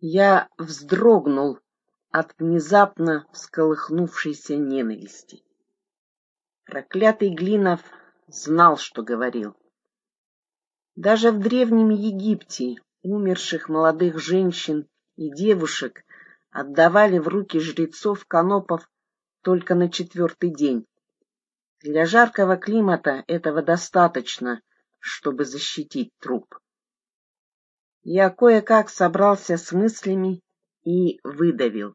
Я вздрогнул от внезапно всколыхнувшейся ненависти. Проклятый Глинов знал, что говорил. Даже в Древнем Египте умерших молодых женщин и девушек отдавали в руки жрецов канопов только на четвертый день. Для жаркого климата этого достаточно, чтобы защитить труп. Я кое-как собрался с мыслями и выдавил.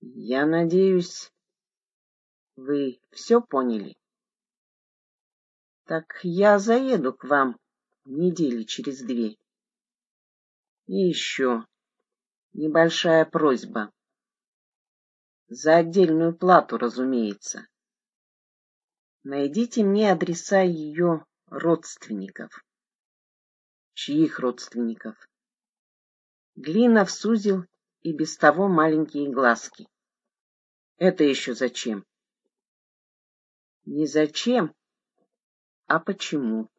Я надеюсь, вы все поняли? Так я заеду к вам недели через две. И еще небольшая просьба. За отдельную плату, разумеется. Найдите мне адреса ее родственников. Чьих родственников? Глинов сузил и без того маленькие глазки. Это еще зачем? Не зачем, а почему?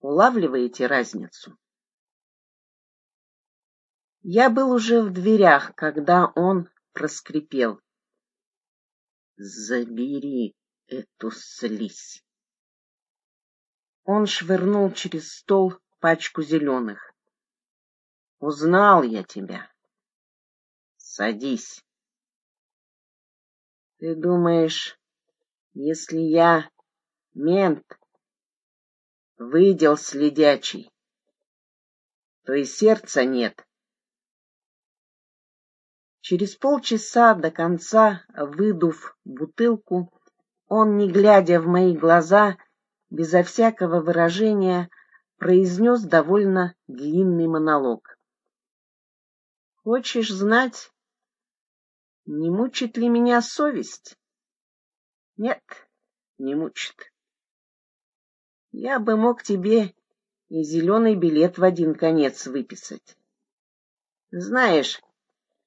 Улавливаете разницу? Я был уже в дверях, когда он проскрипел. Забери эту слизь. Он швырнул через стол пачку зеленых. Узнал я тебя. Садись. Ты думаешь, если я мент, выдел следячий, то и сердца нет? Через полчаса до конца, выдув бутылку, он, не глядя в мои глаза, безо всякого выражения произнес довольно длинный монолог. Хочешь знать, не мучит ли меня совесть? Нет, не мучит. Я бы мог тебе и зеленый билет в один конец выписать. Знаешь,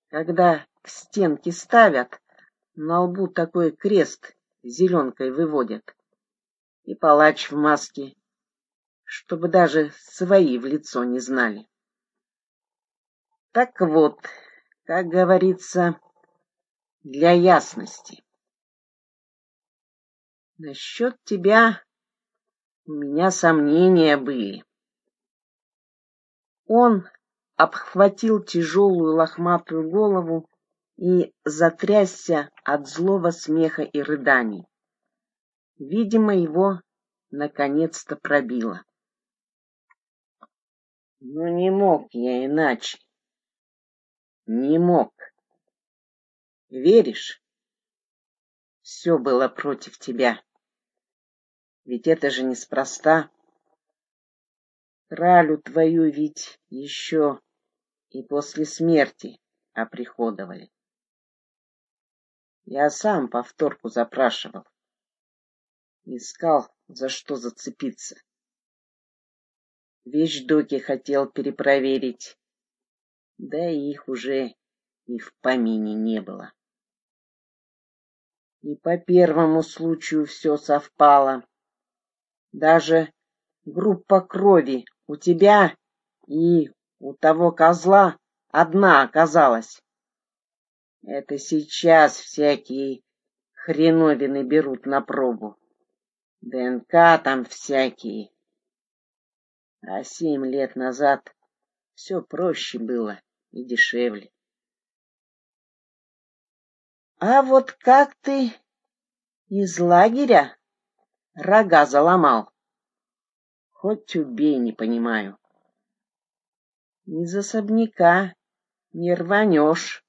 когда к стенке ставят, на лбу такой крест зеленкой выводят и палач в маске, чтобы даже свои в лицо не знали. Так вот, как говорится, для ясности. Насчет тебя у меня сомнения были. Он обхватил тяжелую лохматую голову и затрясся от злого смеха и рыданий. Видимо, его наконец-то пробило. Ну, не мог я иначе. Не мог. Веришь? Все было против тебя. Ведь это же неспроста. Кралю твою ведь еще и после смерти оприходовали. Я сам повторку запрашивал. Искал, за что зацепиться. Вещдоки хотел перепроверить, да и их уже и в помине не было. И по первому случаю все совпало. Даже группа крови у тебя и у того козла одна оказалась. Это сейчас всякие хреновины берут на пробу. ДНК там всякие. А семь лет назад все проще было и дешевле. А вот как ты из лагеря рога заломал? Хоть убей, не понимаю. Из особняка не рванешь,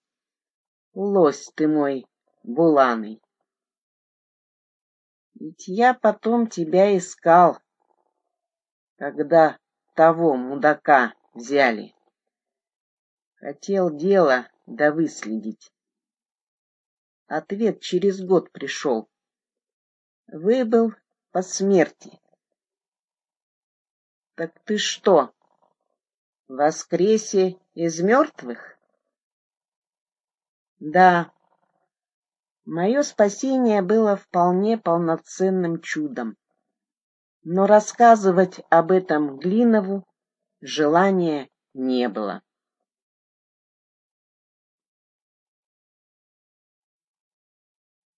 лось ты мой буланый. Ведь я потом тебя искал, когда того мудака взяли. Хотел дело да выследить. Ответ через год пришел. Выбыл по смерти. Так ты что, воскресе из мертвых? Да, Мое спасение было вполне полноценным чудом. Но рассказывать об этом Глинову желания не было.